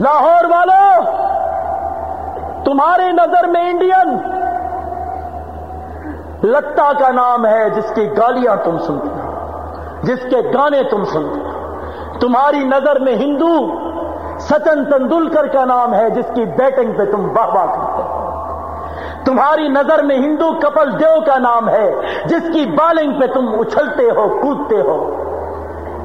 لاہور والوں تمہاری نظر میں انڈین۔ لتا کا نام ہے جس کی گالیاں تم سنتے ہو، جس کے گانے تم سنتے ہو۔ تمہاری نظر میں ہندو، سچن تندولکر کا نام ہے جس کی بیٹنگ پہ تم واہ واہ کرتے ہو۔ تمہاری نظر میں ہندو کپل دیو کا نام ہے جس کی بالنگ پہ تم اچھلتے ہو، کودتے ہو۔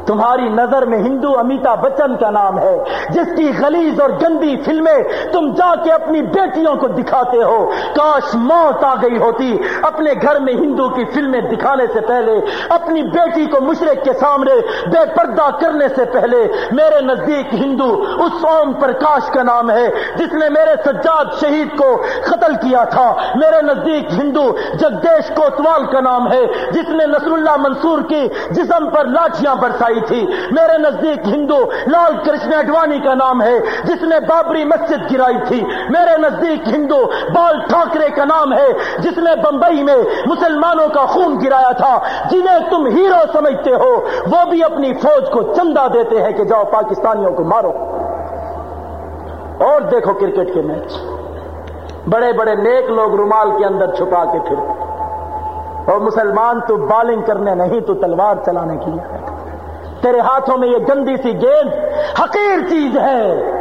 تمہاری نظر میں ہندو امیتا بچن کا نام ہے۔ جس کی غلیظ اور گندی فلمیں تم جا کے اپنی بیٹیوں کو دکھاتے ہو۔ کاش موت آ گئی ہوتی۔ اپنے گھر میں ہندو کی فلمیں دکھانے سے پہلے، اپنی بیٹی کو مشرق کے سامنے بے پردہ کرنے سے پہلے، میرے نزدیک ہندو اس اوم پرکاش کا نام ہے، جس نے میرے سجاد شہید کو قتل کیا تھا۔ میرے نزدیک ہندو جگدیش کوتوال کا نام ہے، جس نے نصر اللہ منصور کی جسم پر لاٹیاں برسائی۔ تھی۔ میرے نزدیک ہندو لال کرشن اڈوانی کا نام ہے، جس نے بابری مسجد گرائی تھی۔ میرے نزدیک ہندو بال ٹھاکرے کا نام ہے، جس نے بمبئی میں مسلمانوں کا خون گرایا تھا۔ جنہیں تم ہیرو سمجھتے ہو، وہ بھی اپنی فوج کو چندہ دیتے ہیں کہ جاؤ پاکستانیوں کو مارو۔ اور دیکھو کرکٹ کے میچ۔ بڑے بڑے نیک لوگ رومال کے اندر چھپا کے پھرتے اور مسلمان تو بالنگ کرنے نہیں، تو تلوار چلانے کی ہے تیرے ہاتھوں میں یہ گندی سی گیند، حقیر چیز ہے۔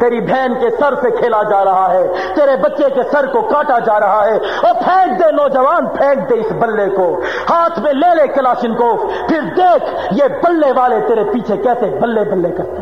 تیری بہن کے سر سے کھیلا جا رہا ہے، تیرے بچے کے سر کو کاٹا جا رہا ہے۔ اور پھینک دے نوجوان، پھینک دے اس بلے کو۔ ہاتھ میں لے لے کلاشن کو پھر دیکھ یہ بلے والے تیرے پیچھے کیسے بلے بلے کرتے